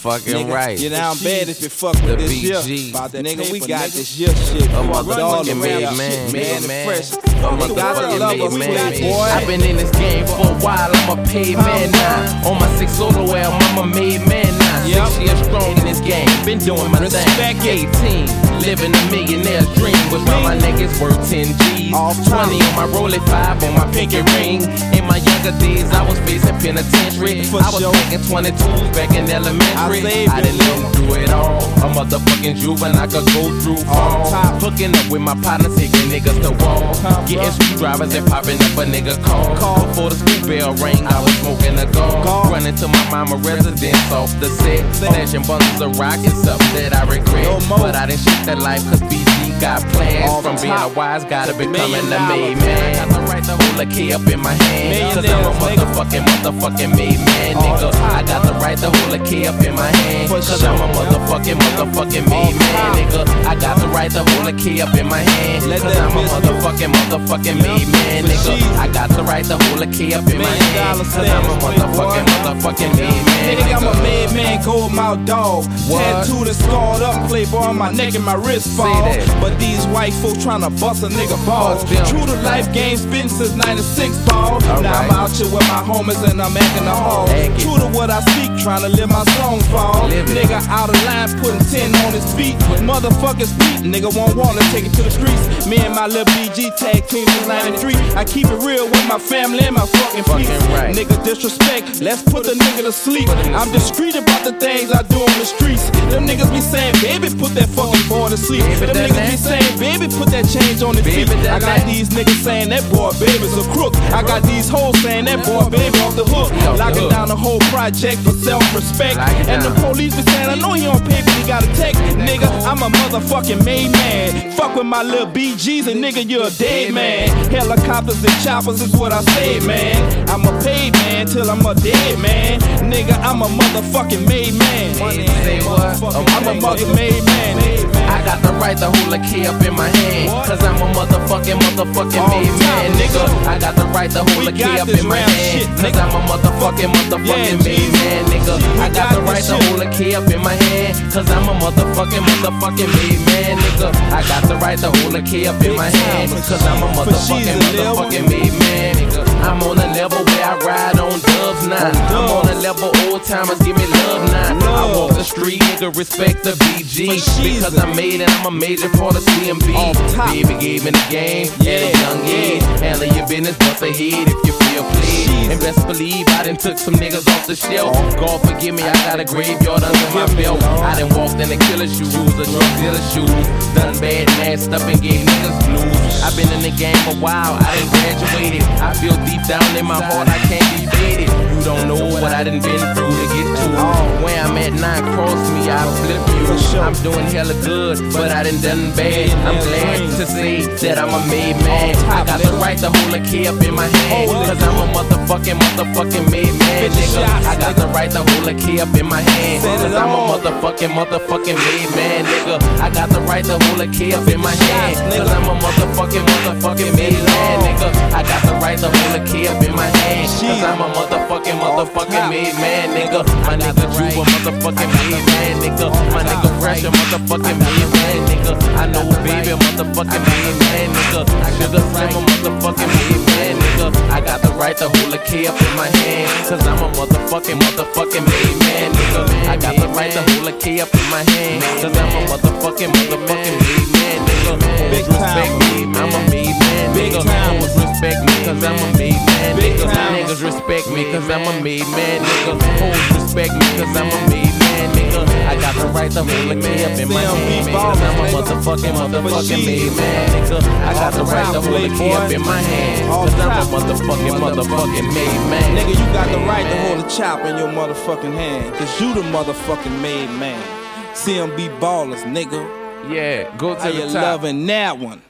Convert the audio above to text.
Fucking nigga, right. You down bad if you fuck with The this BG. year. About that nigga, we got nigga. this year shit. A With all motherfucking the made man, man, and man. fresh. A We got the motherfucking love made man. boy. I've been in this game for a while. I'm a paid man now. On my six solo album, I'm a made man game. Been doing my Respect thing. it. 18, living a millionaire's dream. Was round my neck is worth 10 G's. Top. 20 on my Rollie 5 on my pinky ring. In my younger days, I was facing penitentiary. For I was sure. making 22s back in elementary. I I didn't live through it all. Motherfucking juvenile I could go through all. Hooking up with my partner, taking niggas to wall. Getting screwdrivers and popping up a nigga call. Call. Before the school bell rang, I was smoking a. Gall. Running to my mama residence off the set. Flashing bundles of rock and something that I regret. But I didn't shoot that life cause BG got plans. From being a wise guy to becoming a made man. I got the right to hold a key up in my hand. Cause I'm a motherfucking, motherfucking made man, nigga. Got the right to hold a key up in my hand. Cause. I'm a motherfucking, motherfucking made oh, man, nigga. I got the right to hold a key up in my hand. Cause I'm a motherfucking, motherfucking made man, nigga. I got the right to hold a key up in my hand. Cause I'm a motherfucking, motherfucking made man, Nigga, I'm a made man, gold mouth dog. Tattooed and scarred up, playboy on my neck and my wrist fall. But these white folk tryna bust a nigga balls. True to life game, spitting since 96 ball. All now Out with my homies and I'm acting the hall. True to what I speak, tryna live my song fall. Nigga out of line, putting 10 on his feet. Motherfuckers beat, nigga won't wanna take it to the streets. Me and my little BG tag team since 93. I keep it real with my family and my fucking Fucking right. Nigga disrespect, let's put the nigga to sleep. To I'm discreet about the things I do on the streets. Them niggas be saying, baby, put that fucking boy to sleep. Baby, Them niggas be saying, baby, put that change on his Baby, feet. I got that. these niggas saying that boy, baby's a crook. I got these hoes saying that boy, baby, off the hook. Locking down the whole project for self-respect. And the police be saying, I know he on paper, he got a tech. Nigga, I'm a motherfucking made man. Fuck with my little BGs and nigga, you're a dead man. Helicopters and choppers is what I say, man. I'm a paid man till I'm a dead man. Nigga, I'm a motherfucking made man. Say what? I'm a motherfucking made man. I got the right to hold a key up in my hand. Cause I'm a motherfucking, motherfucking Off made man, nigga. I got the right to hold a key up in my hand. Cause. I'm a motherfucking, motherfucking Yeah, made man, nigga. I got the right to hold a key up in my hand. Cause I'm a motherfucking, motherfucking made man, nigga. I got the right to hold a key up in my hand. Cause I'm a motherfucking, motherfucking made man, nigga. I'm on a level where I ride on dubs now. I'm on a level old timers give me love now. I walk the street, nigga, respect the BG. Because I made it, I'm a major part of CMB. Baby gave me the game at a Yeah, young age. Yeah. Handle your business, bust ahead if you feel please. She's- And best believe I done took some niggas off the shelf. God forgive me, I got a graveyard under my belt. I done walked in the killer shoes, a drug dealer shoes. Done bad, messed up and gave niggas blues. I've been in the game for a while, I done graduated. I feel deep down in my heart, I can't be faded. You don't know what I done been through to where I'm at now. Cross me, I flip you. Sure. I'm doing hella good, but I done done bad. I'm glad to say that I'm a made man. I got the right to hold a key up in my hand. Cause I'm a motherfucking, motherfucking made man, nigga. I got the right to hold a key up in my hand. Cause I'm a motherfucking, motherfucking made man, nigga. I got the right to hold a key up in my hand. Cause. I'm a motherfucking, motherfucking made man, nigga. I got the to hold a key up in my hand. Cause I'm a motherfucking, motherfucking made man, nigga. My nigga Drew a motherfucking made man, nigga. My nigga Fresh a motherfucking made man, nigga. I know a baby a motherfucking made man, nigga. Sugar Slim a motherfucking made man, nigga. I got the right to hold a key up in my hand. Cause I'm a motherfucking, motherfucking made man, nigga. I got the right to hold a key up in my hand. Cause I'm a motherfucking, motherfucking made me, cause I'm a made man, nigga. Always respect me, cause I'm a made man, nigga. I got the right to hold a key up in my hand, cause I'm a motherfucking, motherfucking made man, nigga. I got the right to hold a key up in my hand, cause I'm a motherfucking, motherfucking made man. Nigga, you got the right to hold a chop in your motherfucking hand. Cause you the motherfucking made man. CMB ballers, nigga. Yeah, go to How the you top. loving that one?